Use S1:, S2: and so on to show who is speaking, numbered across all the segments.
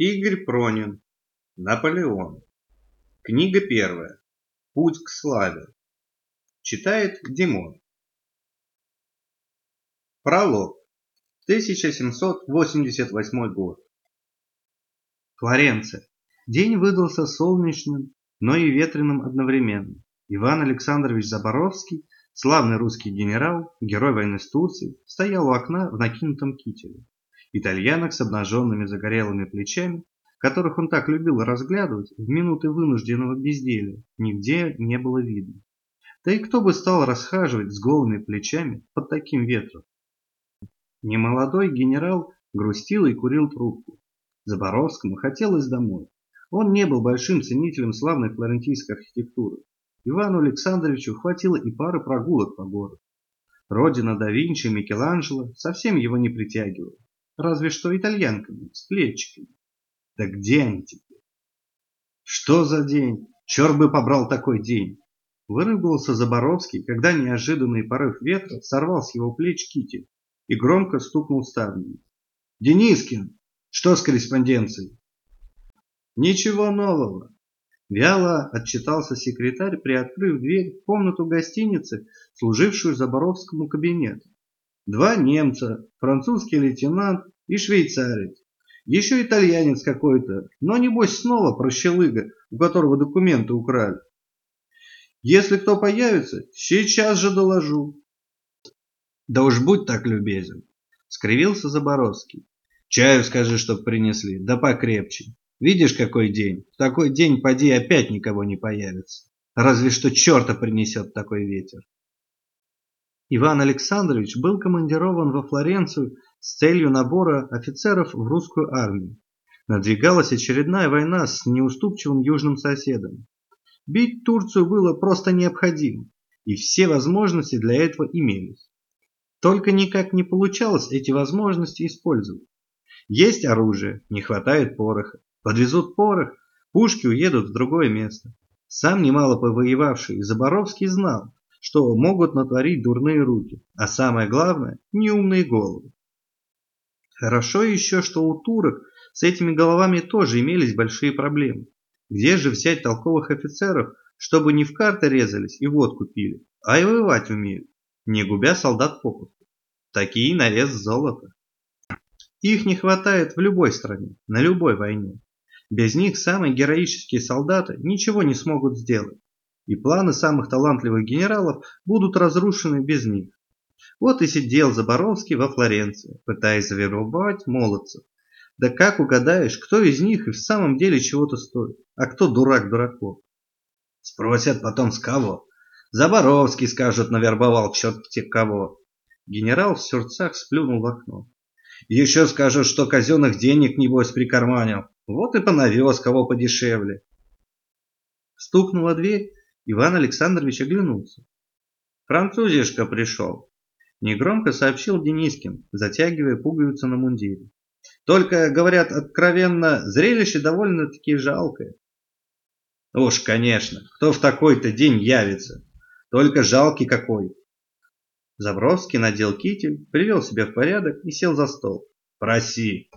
S1: Игорь Пронин. Наполеон. Книга первая. Путь к славе. Читает Димон. Пролог. 1788 год. Флоренция. День выдался солнечным, но и ветреным одновременно. Иван Александрович Заборовский, славный русский генерал, герой войны с Турцией, стоял у окна в накинутом кителе итальянок с обнаженными загорелыми плечами, которых он так любил разглядывать в минуты вынужденного безделия, нигде не было видно. Да и кто бы стал расхаживать с голыми плечами под таким ветром? Немолодой генерал грустил и курил трубку. Заборовскому хотелось домой. Он не был большим ценителем славной флорентийской архитектуры. Ивану Александровичу хватило и пары прогулок по городу. Родина да Винчи и Микеланджело совсем его не притягивала разве что итальянками, с плечиками. Да где они теперь? Что за день? Черт бы побрал такой день! Выругался Заборовский, когда неожиданный порыв ветра сорвал с его плеч китель и громко стукнул ставнями. «Денискин, что с корреспонденцией?» «Ничего нового», — вяло отчитался секретарь, приоткрыв дверь в комнату гостиницы, служившую Заборовскому кабинету. Два немца, французский лейтенант и швейцарец. Еще итальянец какой-то, но небось снова прощелыга, у которого документы украли. Если кто появится, сейчас же доложу. Да уж будь так любезен, скривился Заборовский. Чаю скажи, чтоб принесли, да покрепче. Видишь, какой день? В такой день поди опять никого не появится. Разве что черта принесет такой ветер. Иван Александрович был командирован во Флоренцию с целью набора офицеров в русскую армию. Надвигалась очередная война с неуступчивым южным соседом. Бить Турцию было просто необходимо, и все возможности для этого имелись. Только никак не получалось эти возможности использовать. Есть оружие, не хватает пороха. Подвезут порох, пушки уедут в другое место. Сам немало повоевавший Заборовский знал, что могут натворить дурные руки, а самое главное – неумные головы. Хорошо еще, что у турок с этими головами тоже имелись большие проблемы. Где же взять толковых офицеров, чтобы не в карты резались и водку пили, а и воевать умели, не губя солдат попусту. Такие на вес золота. Их не хватает в любой стране, на любой войне. Без них самые героические солдаты ничего не смогут сделать и планы самых талантливых генералов будут разрушены без них. Вот и сидел Заборовский во Флоренции, пытаясь завербовать молодцев. Да как угадаешь, кто из них и в самом деле чего-то стоит, а кто дурак дураков? Спросят потом с кого. Заборовский, скажут, навербовал черт те кого. Генерал в сердцах сплюнул в окно. Еще скажут, что казенных денег, небось, прикарманил. Вот и понавез кого подешевле. Стукнула дверь, Иван Александрович оглянулся. «Французишка пришел», – негромко сообщил Денискин, затягивая пуговицу на мундире. «Только, говорят, откровенно, зрелище довольно-таки жалкое». «Уж, конечно, кто в такой-то день явится? Только жалкий какой!» Забровский надел китель, привел себя в порядок и сел за стол. «Проси!»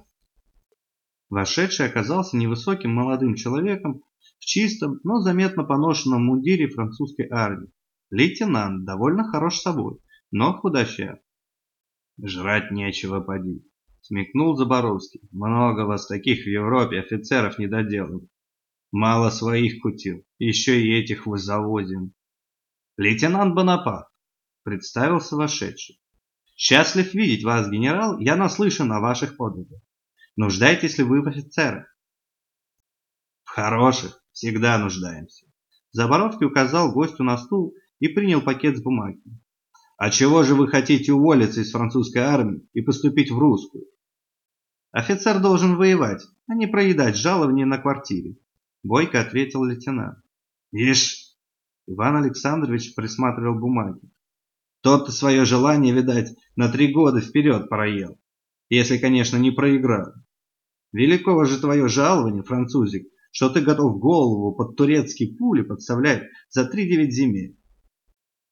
S1: Вошедший оказался невысоким молодым человеком в чистом, но заметно поношенном мундире французской армии. Лейтенант довольно хорош собой, но худощав. «Жрать нечего, поди», — смекнул Заборовский. «Много вас таких в Европе офицеров недоделанных. Мало своих кутил, еще и этих вы завозим». «Лейтенант Бонапарт», — представился вошедший. «Счастлив видеть вас, генерал, я наслышан о ваших подвигах. Нуждаетесь ли вы в офицерах?» «В хороших, Всегда нуждаемся. Заборовский указал гостю на стул и принял пакет с бумагами. А чего же вы хотите уволиться из французской армии и поступить в русскую? Офицер должен воевать, а не проедать жалование на квартире, бойко ответил лейтенант. Ишь, Иван Александрович присматривал бумаги. Тот-то свое желание, видать, на три года вперед проел, если, конечно, не проиграл. Великого же твое жалование, французик, что ты готов голову под турецкие пули подставлять за три девять земель.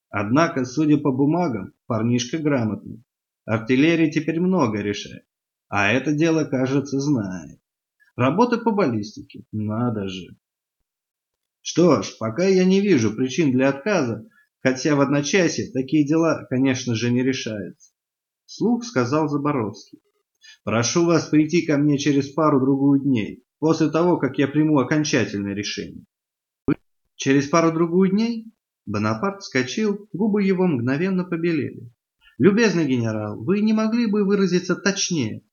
S1: Однако, судя по бумагам, парнишка грамотный. Артиллерия теперь много решает, а это дело, кажется, знает. Работа по баллистике. Надо же. Что ж, пока я не вижу причин для отказа, хотя в одночасье такие дела, конечно же, не решаются. Слух сказал Заборовский. Прошу вас прийти ко мне через пару-другую дней, после того, как я приму окончательное решение. Через пару-другую дней Бонапарт вскочил, губы его мгновенно побелели. «Любезный генерал, вы не могли бы выразиться точнее?»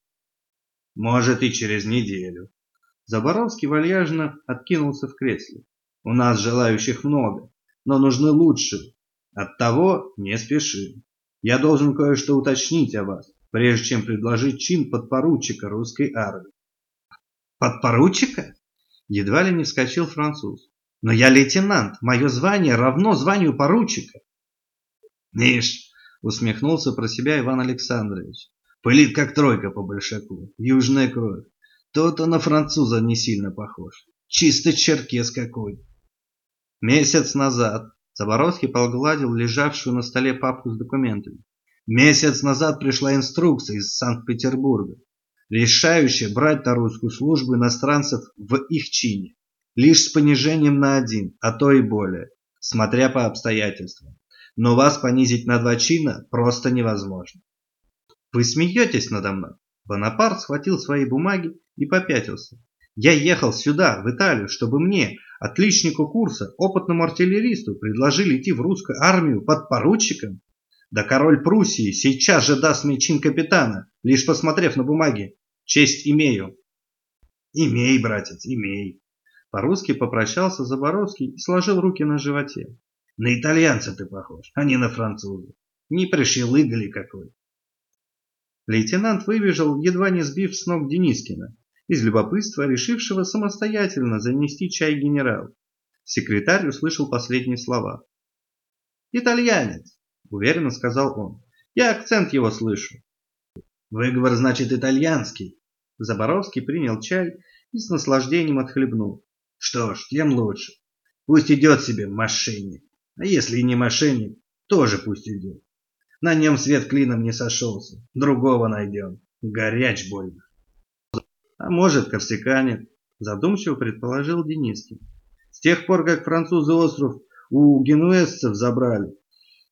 S1: «Может, и через неделю». Заборовский вальяжно откинулся в кресле. «У нас желающих много, но нужны лучшие. Оттого не спешим. Я должен кое-что уточнить о вас, прежде чем предложить чин подпоручика русской армии». «Подпоручика?» Едва ли не вскочил француз. Но я лейтенант, мое звание равно званию поручика. Ниш, усмехнулся про себя Иван Александрович. Пылит как тройка по большаку, южная кровь. Тот-то на француза не сильно похож. Чисто черкес какой. Месяц назад Заборовский погладил лежавшую на столе папку с документами. Месяц назад пришла инструкция из Санкт-Петербурга, решающая брать на русскую службу иностранцев в их чине лишь с понижением на один, а то и более, смотря по обстоятельствам. Но вас понизить на два чина просто невозможно. Вы смеетесь надо мной? Бонапарт схватил свои бумаги и попятился. Я ехал сюда, в Италию, чтобы мне, отличнику курса, опытному артиллеристу, предложили идти в русскую армию под поручиком. Да король Пруссии сейчас же даст мне чин капитана, лишь посмотрев на бумаги. Честь имею. Имей, братец, имей. По-русски попрощался Заборовский и сложил руки на животе. На итальянца ты похож, а не на француза. Не пришелыгали какой. Лейтенант выбежал, едва не сбив с ног Денискина, из любопытства решившего самостоятельно занести чай генерал. Секретарь услышал последние слова. «Итальянец», — уверенно сказал он. «Я акцент его слышу». «Выговор, значит, итальянский». Заборовский принял чай и с наслаждением отхлебнул. Что ж, тем лучше. Пусть идет себе мошенник. А если и не мошенник, тоже пусть идет. На нем свет клином не сошелся. Другого найдем. Горяч больно. А может, корсиканит, задумчиво предположил Денискин. С тех пор, как французы остров у генуэзцев забрали,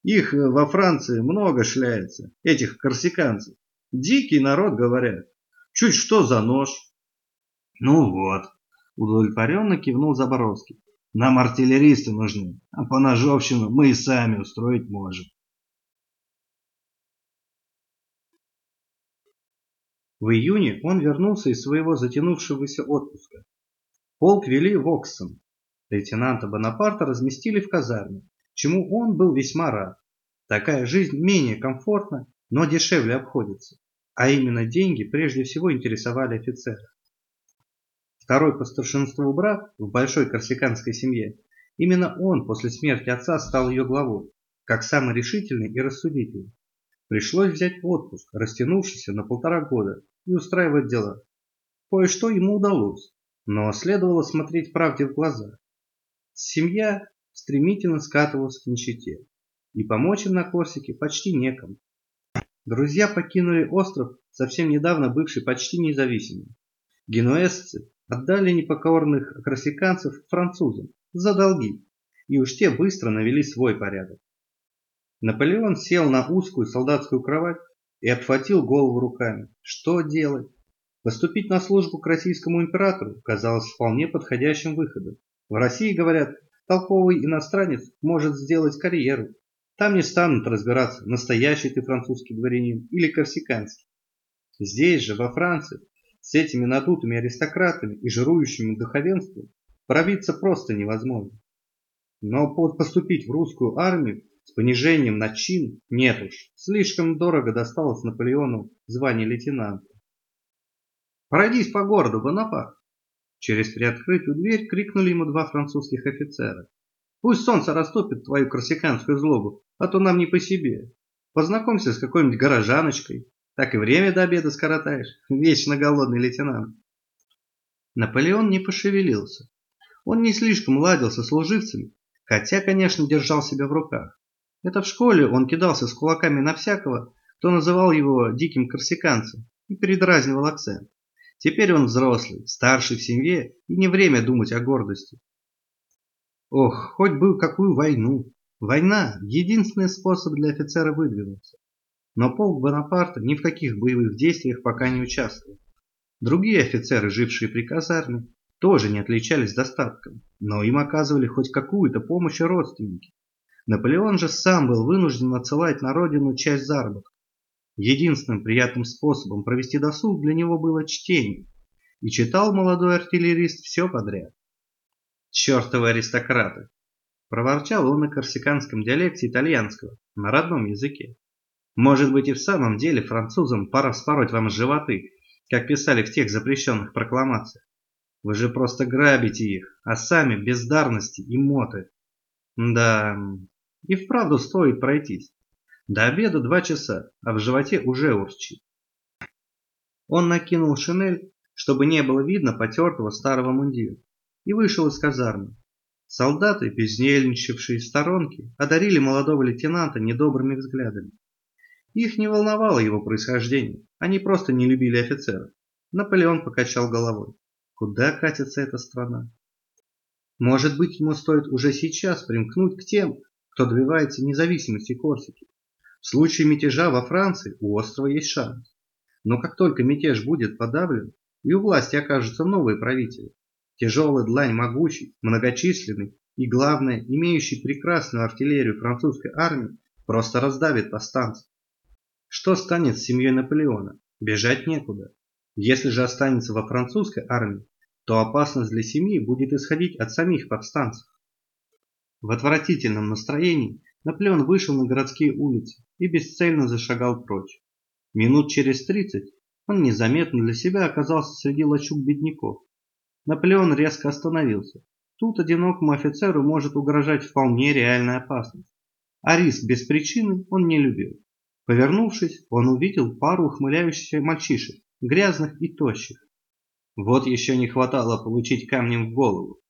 S1: их во Франции много шляется, этих корсиканцев. Дикий народ, говорят. Чуть что за нож. Ну вот, Удовлетворенно кивнул Заборовский. Нам артиллеристы нужны, а по ножовщину мы и сами устроить можем. В июне он вернулся из своего затянувшегося отпуска. Полк вели в. Лейтенанта Бонапарта разместили в казарме, чему он был весьма рад. Такая жизнь менее комфортна, но дешевле обходится. А именно деньги прежде всего интересовали офицера. Второй по старшинству брат в большой корсиканской семье, именно он после смерти отца стал ее главой, как самый решительный и рассудительный. Пришлось взять отпуск, растянувшийся на полтора года, и устраивать дела. Кое-что ему удалось, но следовало смотреть правде в глаза. Семья стремительно скатывалась к нищете, и помочь им на Корсике почти некому. Друзья покинули остров, совсем недавно бывший почти независимым. Генуэзцы отдали непокорных корсиканцев французам за долги, и уж те быстро навели свой порядок. Наполеон сел на узкую солдатскую кровать и обхватил голову руками. Что делать? Поступить на службу к российскому императору казалось вполне подходящим выходом. В России, говорят, толковый иностранец может сделать карьеру. Там не станут разбираться, настоящий ты французский дворянин или корсиканский. Здесь же, во Франции, с этими надутыми аристократами и жирующим духовенством пробиться просто невозможно. Но поступить в русскую армию с понижением на чин нет уж. Слишком дорого досталось Наполеону звание лейтенанта. «Пройдись по городу, Бонапарт!» Через приоткрытую дверь крикнули ему два французских офицера. «Пусть солнце растопит твою корсиканскую злобу, а то нам не по себе. Познакомься с какой-нибудь горожаночкой, так и время до обеда скоротаешь, вечно голодный лейтенант. Наполеон не пошевелился. Он не слишком ладил со служивцами, хотя, конечно, держал себя в руках. Это в школе он кидался с кулаками на всякого, кто называл его диким корсиканцем и передразнивал акцент. Теперь он взрослый, старший в семье, и не время думать о гордости. Ох, хоть бы какую войну. Война – единственный способ для офицера выдвинуться. Но полк Бонапарта ни в каких боевых действиях пока не участвовал. Другие офицеры, жившие при казарме, тоже не отличались достатком, но им оказывали хоть какую-то помощь родственники. Наполеон же сам был вынужден отсылать на родину часть заработка. Единственным приятным способом провести досуг для него было чтение, и читал молодой артиллерист все подряд. «Чертовы аристократы!» – проворчал он на корсиканском диалекте итальянского, на родном языке. «Может быть и в самом деле французам пора спороть вам животы, как писали в тех запрещенных прокламациях. Вы же просто грабите их, а сами бездарности и моты. Да, и вправду стоит пройтись. До обеда два часа, а в животе уже урчит. Он накинул шинель, чтобы не было видно потертого старого мундира, и вышел из казармы. Солдаты, безнельничавшие в сторонке, одарили молодого лейтенанта недобрыми взглядами. Их не волновало его происхождение, они просто не любили офицеров. Наполеон покачал головой. Куда катится эта страна? Может быть, ему стоит уже сейчас примкнуть к тем, кто добивается независимости Корсики. В случае мятежа во Франции у острова есть шанс. Но как только мятеж будет подавлен, и у власти окажутся новые правители, тяжелый длань могучий, многочисленный и, главное, имеющий прекрасную артиллерию французской армии, просто раздавит повстанцев. Что станет с семьей Наполеона? Бежать некуда. Если же останется во французской армии, то опасность для семьи будет исходить от самих повстанцев. В отвратительном настроении Наполеон вышел на городские улицы и бесцельно зашагал прочь. Минут через тридцать он незаметно для себя оказался среди лачуг бедняков. Наполеон резко остановился. Тут одинокому офицеру может угрожать вполне реальная опасность. А риск без причины он не любил. Повернувшись, он увидел пару ухмыляющихся мальчишек, грязных и тощих. Вот еще не хватало получить камнем в голову.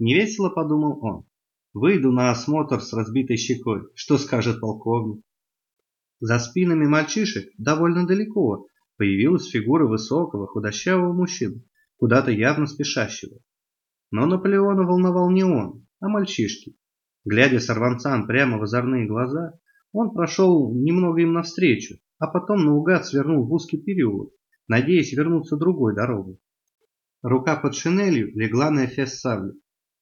S1: Невесело подумал он. Выйду на осмотр с разбитой щекой. Что скажет полковник? За спинами мальчишек довольно далеко появилась фигура высокого худощавого мужчины, куда-то явно спешащего. Но Наполеона волновал не он, а мальчишки. Глядя сорванцам прямо в озорные глаза, он прошел немного им навстречу, а потом наугад свернул в узкий переулок, надеясь вернуться другой дорогой. Рука под шинелью легла на эфес сабли.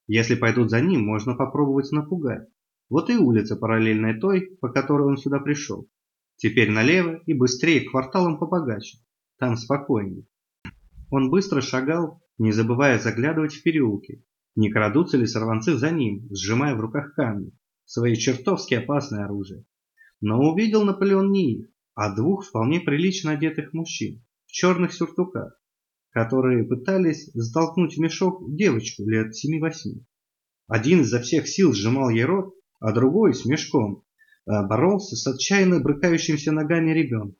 S1: Если пойдут за ним, можно попробовать напугать. Вот и улица параллельная той, по которой он сюда пришел. Теперь налево и быстрее к кварталам побогаче. Там спокойнее. Он быстро шагал, не забывая заглядывать в переулки. Не крадутся ли сорванцы за ним, сжимая в руках камни, свои чертовски опасное оружие. Но увидел Наполеон не их, а двух вполне прилично одетых мужчин в черных сюртуках которые пытались затолкнуть в мешок девочку лет семи-восьми. Один изо всех сил сжимал ей рот, а другой с мешком э, боролся с отчаянно брыкающимся ногами ребенка.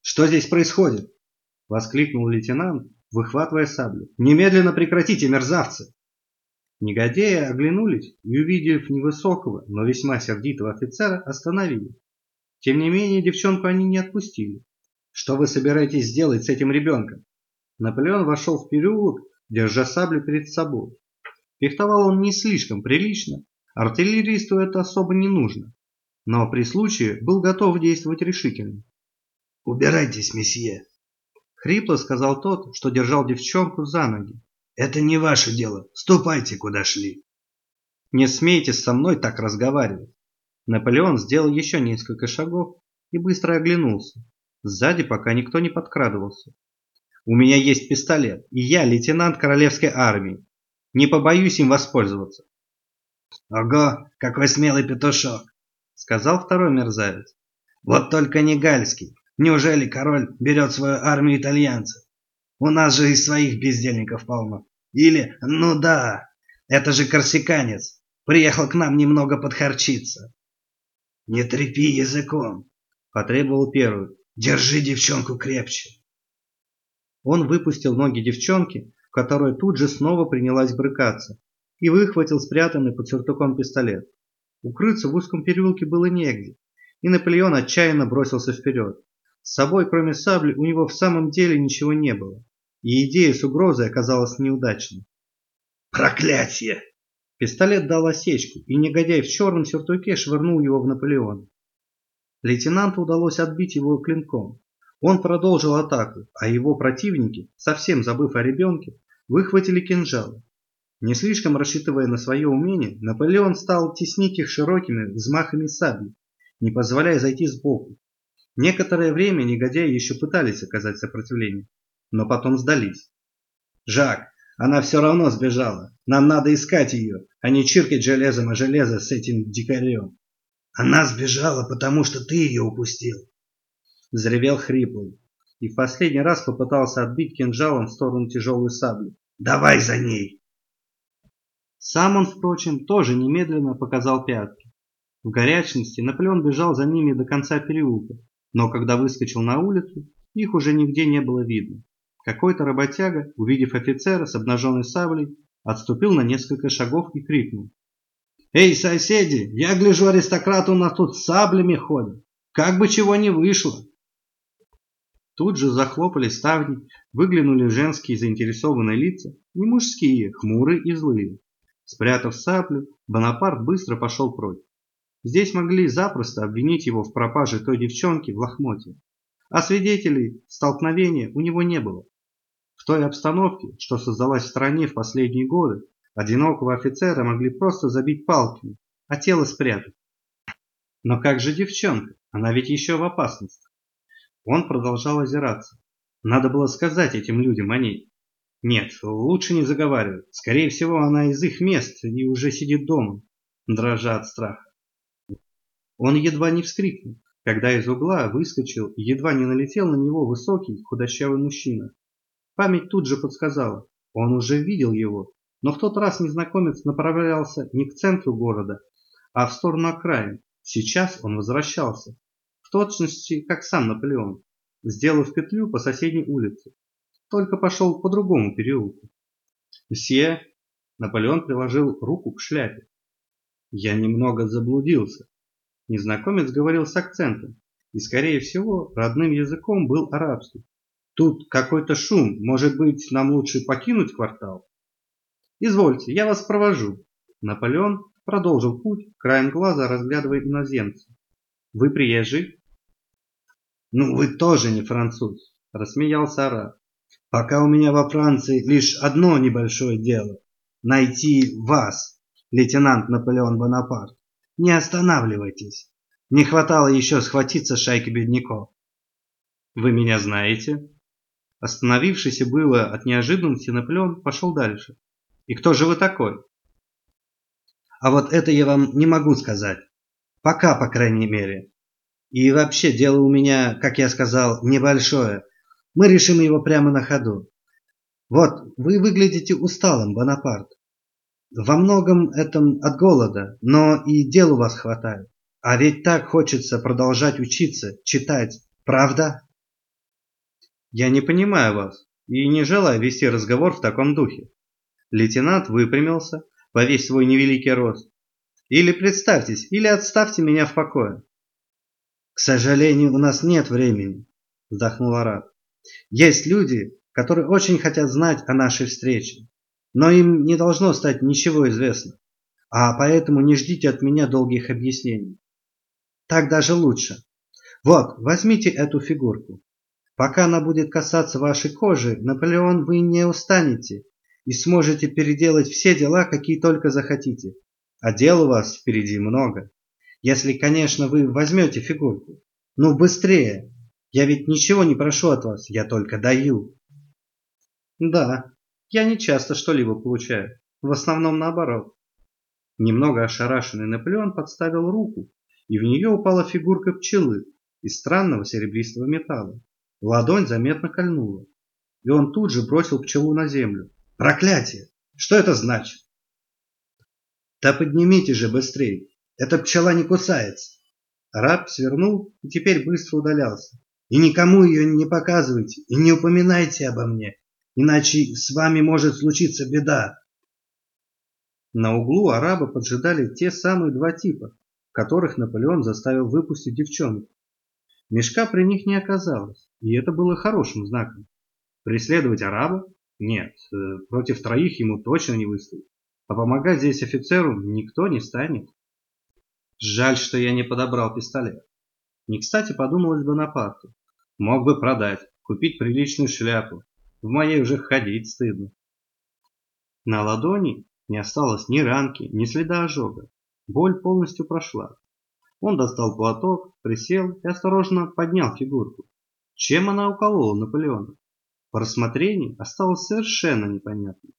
S1: «Что здесь происходит?» – воскликнул лейтенант, выхватывая саблю. «Немедленно прекратите, мерзавцы!» Негодяи оглянулись и, увидев невысокого, но весьма сердитого офицера, остановили. Тем не менее, девчонку они не отпустили. «Что вы собираетесь сделать с этим ребенком?» Наполеон вошел в переулок, держа саблю перед собой. Фехтовал он не слишком прилично, артиллеристу это особо не нужно, но при случае был готов действовать решительно.
S2: «Убирайтесь, месье!»
S1: Хрипло сказал тот, что держал девчонку за ноги.
S2: «Это не ваше дело. Ступайте, куда шли!»
S1: «Не смейте со мной так разговаривать!» Наполеон сделал еще несколько шагов и быстро оглянулся. Сзади пока никто не подкрадывался. У меня есть пистолет, и я лейтенант королевской армии. Не побоюсь им воспользоваться.
S2: Ого, какой смелый петушок,
S1: сказал второй мерзавец.
S2: Вот только не гальский. Неужели король берет свою армию итальянцев? У нас же и своих бездельников полно. Или, ну да, это же корсиканец. Приехал к нам немного подхарчиться. Не трепи языком, потребовал первый. Держи девчонку крепче.
S1: Он выпустил ноги девчонки, которая тут же снова принялась брыкаться, и выхватил спрятанный под сюртуком пистолет. Укрыться в узком переулке было негде, и Наполеон отчаянно бросился вперед. С собой, кроме сабли, у него в самом деле ничего не было. и идея с угрозой оказалась неудачной.
S2: «Проклятие!»
S1: Пистолет дал осечку, и негодяй в черном сюртуке швырнул его в Наполеона. Лейтенанту удалось отбить его клинком. Он продолжил атаку, а его противники, совсем забыв о ребенке, выхватили кинжалы. Не слишком рассчитывая на свое умение, Наполеон стал теснить их широкими взмахами сабли, не позволяя зайти сбоку. Некоторое время негодяи еще пытались оказать сопротивление, но потом сдались. «Жак, она все равно сбежала. Нам надо искать ее, а не чиркать железом о железо с этим дикарем».
S2: «Она сбежала, потому что ты ее упустил», —
S1: взревел хриплый и в последний раз попытался отбить кинжалом в сторону тяжелую саблю.
S2: «Давай за ней!»
S1: Сам он, впрочем, тоже немедленно показал пятки. В горячности Наполеон бежал за ними до конца переулка, но когда выскочил на улицу, их уже нигде не было видно. Какой-то работяга, увидев офицера с обнаженной саблей, отступил на несколько шагов и крикнул. «Эй, соседи, я гляжу, аристократ у нас тут с саблями ходит. Как бы чего не вышло!» Тут же захлопали ставни, выглянули женские заинтересованные лица, не мужские, хмурые и злые. Спрятав саблю, Бонапарт быстро пошел прочь. Здесь могли запросто обвинить его в пропаже той девчонки в лохмоте. А свидетелей столкновения у него не было. В той обстановке, что создалась в стране в последние годы, одинокого офицера могли просто забить палками, а тело спрятать. Но как же девчонка? Она ведь еще в опасности. Он продолжал озираться. Надо было сказать этим людям о ней. Нет, лучше не заговаривать. Скорее всего, она из их мест и уже сидит дома, дрожа от страха. Он едва не вскрикнул, когда из угла выскочил и едва не налетел на него высокий, худощавый мужчина. Память тут же подсказала, он уже видел его, но в тот раз незнакомец направлялся не к центру города, а в сторону окраин. Сейчас он возвращался, точности, как сам Наполеон, сделав петлю по соседней улице только пошел по другому переулку. «Мсье!» Наполеон приложил руку к шляпе. «Я немного заблудился». Незнакомец говорил с акцентом, и, скорее всего, родным языком был арабский. «Тут какой-то шум. Может быть, нам лучше покинуть квартал?» «Извольте, я вас провожу». Наполеон продолжил путь, краем глаза разглядывая иноземца. «Вы приезжий?» «Ну, вы тоже не француз», – рассмеялся араб. Пока у меня во Франции лишь одно небольшое дело – найти вас, лейтенант Наполеон Бонапарт. Не останавливайтесь. Не хватало еще схватиться шайкой бедняков. Вы меня знаете? Остановившийся было от неожиданности Наполеон пошел дальше. И кто же вы такой? А вот это я вам не могу сказать. Пока, по крайней мере. И вообще дело у меня, как я сказал, небольшое – мы решим его прямо на ходу. Вот, вы выглядите усталым, Бонапарт. Во многом этом от голода, но и дел у вас хватает. А ведь так хочется продолжать учиться, читать, правда? Я не понимаю вас и не желаю вести разговор в таком духе. Лейтенант выпрямился во весь свой невеликий рост. Или представьтесь, или отставьте меня в покое. К сожалению, у нас нет времени, вздохнул араб. Есть люди, которые очень хотят знать о нашей встрече, но им не должно стать ничего известно, а поэтому не ждите от меня долгих объяснений. Так даже лучше. Вот, возьмите эту фигурку. Пока она будет касаться вашей кожи, Наполеон, вы не устанете и сможете переделать все дела, какие только захотите. А дел у вас впереди много. Если, конечно, вы возьмете фигурку. Ну, быстрее, я ведь ничего не прошу от вас, я только даю. Да, я не часто что-либо получаю, в основном наоборот. Немного ошарашенный Наполеон подставил руку, и в нее упала фигурка пчелы из странного серебристого металла. Ладонь заметно кольнула, и он тут же бросил пчелу на землю. Проклятие! Что это значит? Да поднимите же быстрее, эта пчела не кусается. Раб свернул и теперь быстро удалялся. И никому ее не показывайте, и не упоминайте обо мне, иначе с вами может случиться беда. На углу араба поджидали те самые два типа, которых Наполеон заставил выпустить девчонку. Мешка при них не оказалось, и это было хорошим знаком. Преследовать араба? Нет, э, против троих ему точно не выстоит. А помогать здесь офицеру никто не станет. Жаль, что я не подобрал пистолет. Не кстати подумалось бы на парту. Мог бы продать, купить приличную шляпу. В моей уже ходить стыдно. На ладони не осталось ни ранки, ни следа ожога. Боль полностью прошла. Он достал платок, присел и осторожно поднял фигурку. Чем она уколола Наполеона? По рассмотрению осталось совершенно непонятно.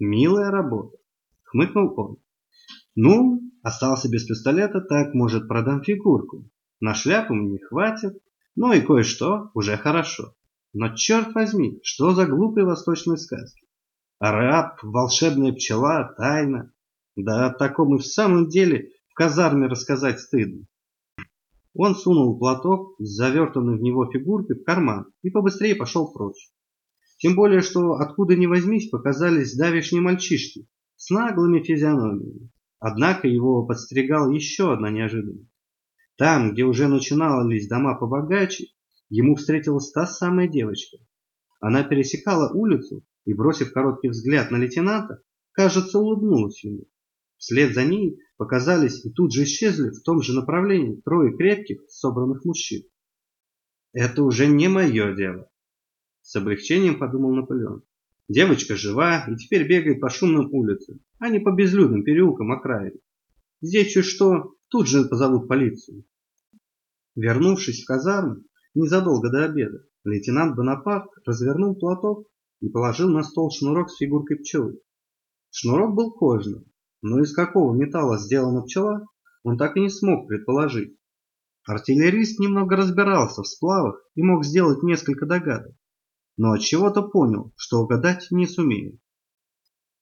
S1: «Милая работа», — хмыкнул он. «Ну, остался без пистолета, так, может, продам фигурку. На шляпу мне хватит, ну и кое-что уже хорошо. Но черт возьми, что за глупые восточные сказки? Араб, волшебная пчела, тайна. Да о таком и в самом деле в казарме рассказать стыдно. Он сунул платок с завертанной в него фигуркой в карман и побыстрее пошел прочь. Тем более, что откуда ни возьмись показались давешние мальчишки с наглыми физиономиями. Однако его подстерегала еще одна неожиданность. Там, где уже начинались дома побогаче, ему встретилась та самая девочка. Она пересекала улицу и, бросив короткий взгляд на лейтенанта, кажется, улыбнулась ему. Вслед за ней показались и тут же исчезли в том же направлении трое крепких, собранных мужчин. «Это уже не мое дело», — с облегчением подумал Наполеон. «Девочка жива и теперь бегает по шумным улицам, а не по безлюдным переулкам окраин. Здесь чуть что, тут же позовут полицию». Вернувшись в казарму незадолго до обеда, лейтенант Бонапарт развернул платок и положил на стол шнурок с фигуркой пчелы. Шнурок был кожным, но из какого металла сделана пчела, он так и не смог предположить. Артиллерист немного разбирался в сплавах и мог сделать несколько догадок, но от чего-то понял, что угадать не сумеет.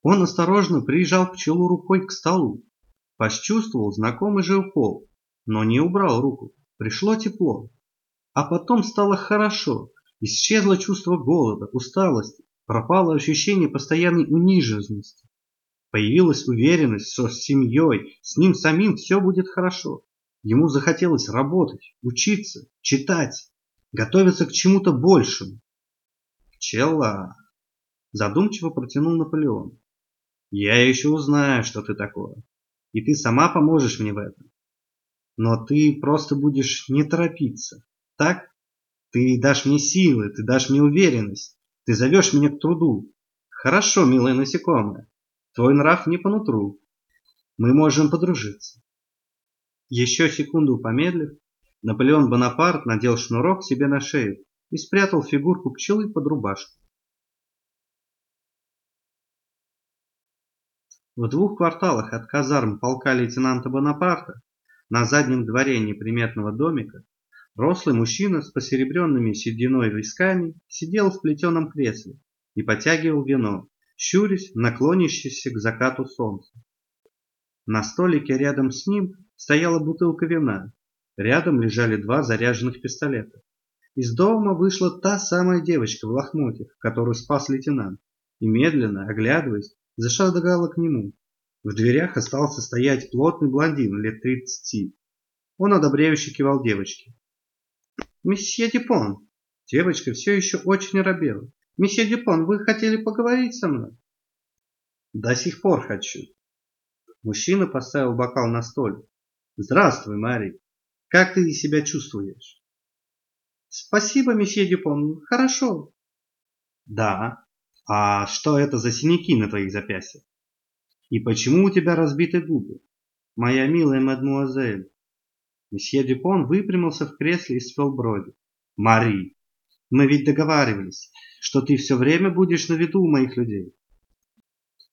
S1: Он осторожно приезжал пчелу рукой к столу, почувствовал знакомый же укол, но не убрал руку. Пришло тепло. А потом стало хорошо. Исчезло чувство голода, усталости, пропало ощущение постоянной униженности. Появилась уверенность, что с семьей, с ним самим все будет хорошо. Ему захотелось работать, учиться, читать, готовиться к чему-то большему. Пчела. Задумчиво протянул Наполеон. Я еще узнаю, что ты такое. И ты сама поможешь мне в этом. Но ты просто будешь не торопиться. Так? Ты дашь мне силы, ты дашь мне уверенность. Ты зовешь меня к труду. Хорошо, милая насекомая. Твой нрав не по нутру. Мы можем подружиться. Еще секунду помедлив, Наполеон Бонапарт надел шнурок себе на шею и спрятал фигурку пчелы под рубашку. В двух кварталах от казарм полка лейтенанта Бонапарта на заднем дворе неприметного домика рослый мужчина с посеребренными сединой висками сидел в плетеном кресле и потягивал вино, щурясь, наклонящийся к закату солнца. На столике рядом с ним стояла бутылка вина. Рядом лежали два заряженных пистолета. Из дома вышла та самая девочка в лохмотьях, которую спас лейтенант, и медленно, оглядываясь, зашагала к нему. В дверях остался стоять плотный блондин лет тридцати. Он одобряюще кивал девочке. «Месье Дипон!» Девочка все еще очень робела. Месье Дюпон, вы хотели поговорить со мной? До сих пор хочу. Мужчина поставил бокал на столик. Здравствуй, Мари. Как ты себя чувствуешь? Спасибо, месье Дюпон. Хорошо. Да. А что это за синяки на твоих запястьях? И почему у тебя разбиты губы? Моя милая мадмуазель. Месье Дюпон выпрямился в кресле и свел брови. Мари, мы ведь договаривались, что ты все время будешь на виду у моих людей.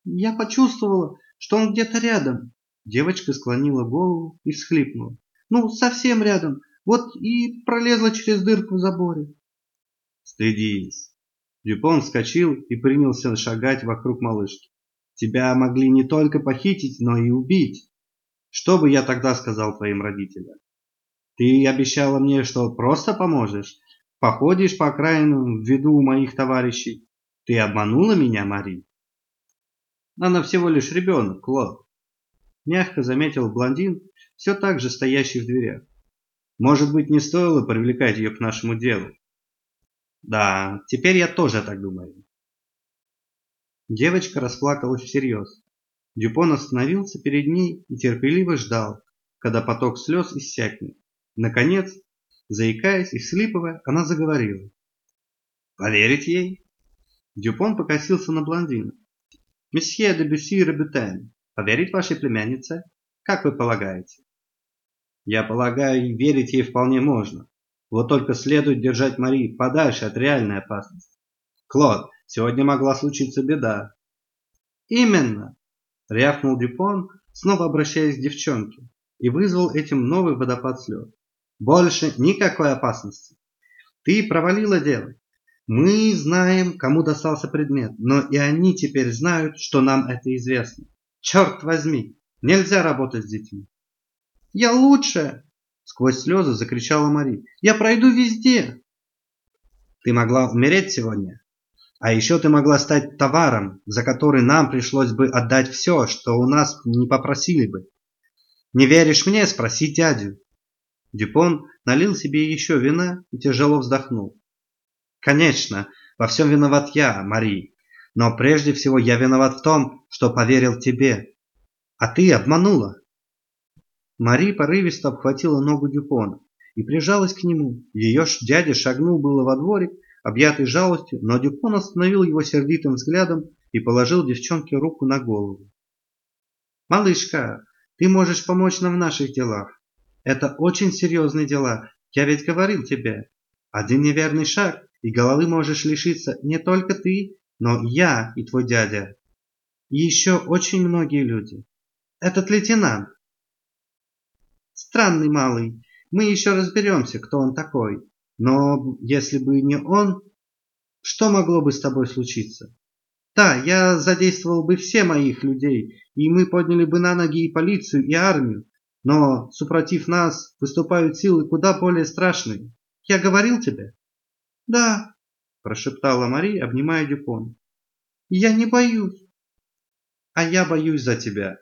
S1: Я почувствовала, что он где-то рядом. Девочка склонила голову и всхлипнула. Ну, совсем рядом. Вот и пролезла через дырку в заборе. Стыдись. Дюпон вскочил и принялся шагать вокруг малышки. Тебя могли не только похитить, но и убить. Что бы я тогда сказал твоим родителям? Ты обещала мне, что просто поможешь, Походишь по окраинам в виду моих товарищей. Ты обманула меня, Мари? Она всего лишь ребенок, Клод. Мягко заметил блондин, все так же стоящий в дверях. Может быть, не стоило привлекать ее к нашему делу? Да, теперь я тоже так думаю. Девочка расплакалась всерьез. Дюпон остановился перед ней и терпеливо ждал, когда поток слез иссякнет. Наконец, заикаясь и вслипывая, она заговорила. «Поверить ей?» Дюпон покосился на блондина. «Месье де Бюсси Ребютен, поверить вашей племяннице? Как вы полагаете?» «Я полагаю, верить ей вполне можно. Вот только следует держать Мари подальше от реальной опасности. Клод, сегодня могла случиться беда. Именно, рявкнул Дюпон, снова обращаясь к девчонке, и вызвал этим новый водопад слез. Больше никакой опасности. Ты провалила дело. Мы знаем, кому достался предмет, но и они теперь знают, что нам это известно. Черт возьми, нельзя работать с детьми. Я лучше, Сквозь слезы закричала Мари. «Я пройду везде!» «Ты могла умереть сегодня. А еще ты могла стать товаром, за который нам пришлось бы отдать все, что у нас не попросили бы. Не веришь мне? Спроси дядю». Дюпон налил себе еще вина и тяжело вздохнул. «Конечно, во всем виноват я, Мари. Но прежде всего я виноват в том, что поверил тебе. А ты обманула. Мари порывисто обхватила ногу Дюпона и прижалась к нему. Ее дядя шагнул было во дворик, объятый жалостью, но Дюпон остановил его сердитым взглядом и положил девчонке руку на голову. «Малышка, ты можешь помочь нам в наших делах. Это очень серьезные дела, я ведь говорил тебе. Один неверный шаг, и головы можешь лишиться не только ты, но и я и твой дядя. И еще очень многие люди. Этот лейтенант, Странный малый. Мы еще разберемся, кто он такой. Но если бы не он, что могло бы с тобой случиться? Да, я задействовал бы все моих людей, и мы подняли бы на ноги и полицию, и армию. Но, супротив нас, выступают силы куда более страшные. Я говорил тебе? Да, прошептала Мари, обнимая Дюпон. Я не боюсь. А я боюсь за тебя.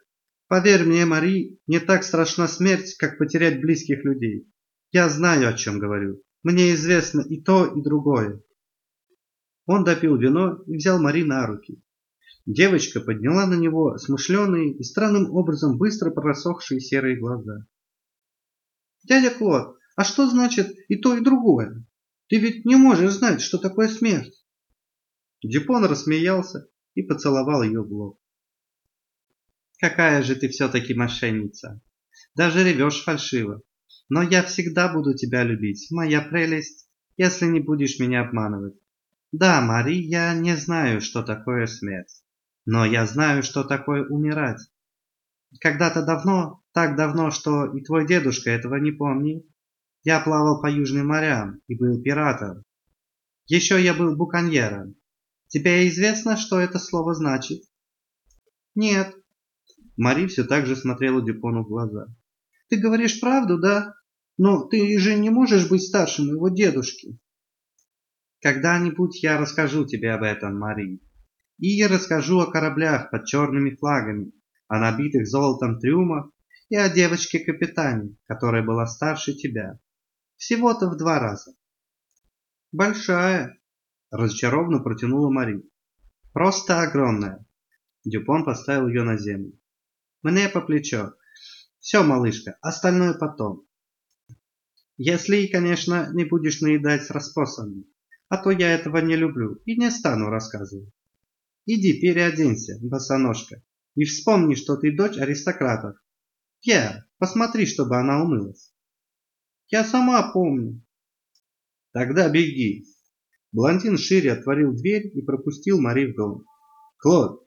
S1: Поверь мне, Мари, не так страшна смерть, как потерять близких людей. Я знаю, о чем говорю. Мне известно и то, и другое. Он допил вино и взял Мари на руки. Девочка подняла на него смышленые и странным образом быстро просохшие серые глаза. «Дядя Клод, а что значит и то, и другое? Ты ведь не можешь знать, что такое смерть!» Дюпон рассмеялся и поцеловал ее в лоб. Какая же ты все-таки мошенница. Даже ревешь фальшиво. Но я всегда буду тебя любить, моя прелесть, если не будешь меня обманывать. Да, Мари, я не знаю, что такое смерть. Но я знаю, что такое умирать. Когда-то давно, так давно, что и твой дедушка этого не помнит, я плавал по южным морям и был пиратом. Еще я был буконьером. Тебе известно, что это слово значит? Нет, Мари все так же смотрела Дюпону в глаза. «Ты говоришь правду, да? Но ты же не можешь быть старше моего дедушки». «Когда-нибудь я расскажу тебе об этом, Мари. И я расскажу о кораблях под черными флагами, о набитых золотом трюмах и о девочке-капитане, которая была старше тебя. Всего-то в два раза». «Большая», – разочарованно протянула Мари. «Просто огромная». Дюпон поставил ее на землю. Мне по плечо. Все, малышка, остальное потом. Если, конечно, не будешь наедать с расспросами. А то я этого не люблю и не стану рассказывать. Иди переоденься, босоножка, и вспомни, что ты дочь аристократов. Пьер, посмотри, чтобы она умылась. Я сама помню. Тогда беги. Блондин шире отворил дверь и пропустил Мари в дом. Клод,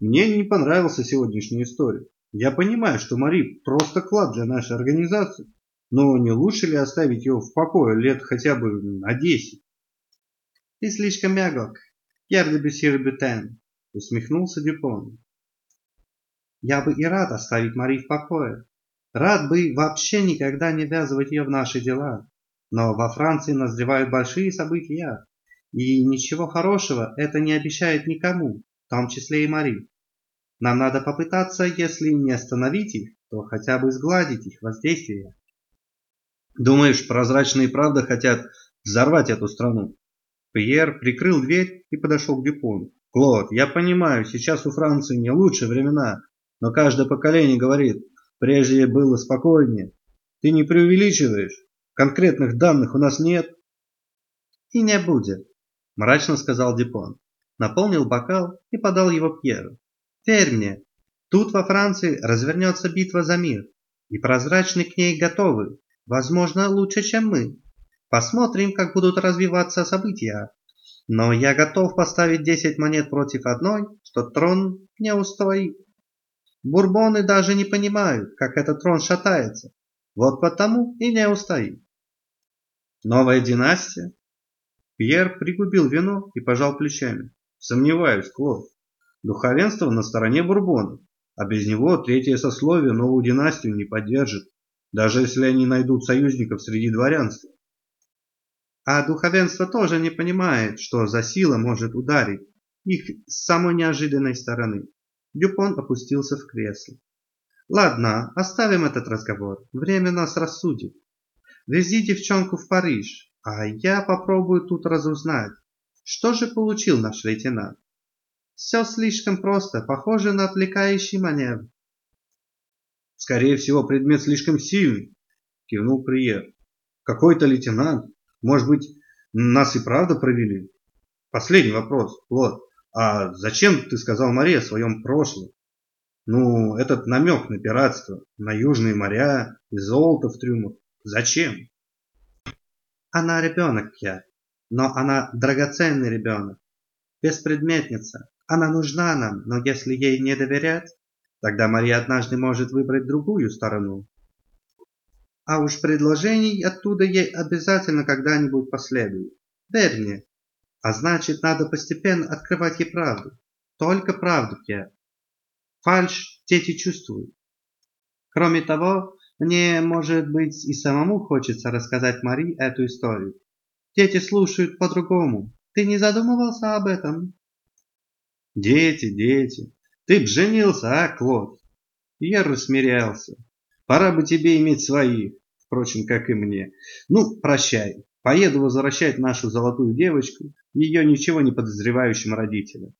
S1: мне не понравился сегодняшняя история. Я понимаю, что Мари просто клад для нашей организации, но не лучше ли оставить ее в покое лет хотя бы на десять? Ты слишком мягок, Пьер де Бюсси Бютен, усмехнулся Дюпон. Я бы и рад оставить Мари в покое. Рад бы вообще никогда не ввязывать ее в наши дела. Но во Франции назревают большие события, и ничего хорошего это не обещает никому, в том числе и Мари. Нам надо попытаться, если не остановить их, то хотя бы сгладить их воздействие. Думаешь, прозрачные правда хотят взорвать эту страну? Пьер прикрыл дверь и подошел к Дюпону. «Клод, я понимаю, сейчас у Франции не лучшие времена, но каждое поколение говорит, прежде было спокойнее. Ты не преувеличиваешь? Конкретных данных у нас нет?»
S2: «И не будет», – мрачно сказал Дюпон. Наполнил бокал и подал его Пьеру. «Верь мне, тут во Франции развернется битва за мир, и прозрачные к ней готовы, возможно, лучше, чем мы. Посмотрим, как будут развиваться события. Но я готов поставить 10 монет против одной, что трон не устоит. Бурбоны даже не понимают, как этот трон шатается. Вот потому и не устоит.
S1: Новая династия? Пьер пригубил вино и пожал плечами. Сомневаюсь, Клод. Духовенство на стороне Бурбонов, а без него третье сословие новую династию не поддержит, даже если они найдут союзников среди дворянства.
S2: А духовенство тоже не понимает, что за сила может ударить их с самой неожиданной стороны. Дюпон опустился в кресло. Ладно, оставим этот разговор. Время нас рассудит. Вези девчонку в Париж, а я попробую тут разузнать, что же получил наш лейтенант. Все слишком просто, похоже на отвлекающий маневр.
S1: Скорее всего, предмет слишком сильный, кивнул Приер. Какой-то лейтенант может быть, нас и правда провели? Последний вопрос, Плод. А зачем ты сказал Мария о своем прошлом? Ну, этот намек на пиратство, на южные моря и золото в трюмах. Зачем?
S2: Она ребенок, я. Но она драгоценный ребенок. Беспредметница. Она нужна нам, но если ей не доверять, тогда Мария однажды может выбрать другую сторону. А уж предложений оттуда ей обязательно когда-нибудь последует. Верь мне. А значит, надо постепенно открывать ей правду. Только правду, Пьер. Фальш дети чувствуют. Кроме того, мне, может быть, и самому хочется рассказать Мари эту историю. Дети слушают по-другому. Ты не задумывался об этом?
S1: Дети, дети. Ты б женился, а, Клод? Я рассмирялся. Пора бы тебе иметь своих впрочем, как и мне. Ну, прощай. Поеду возвращать нашу золотую девочку ее ничего не подозревающим родителям.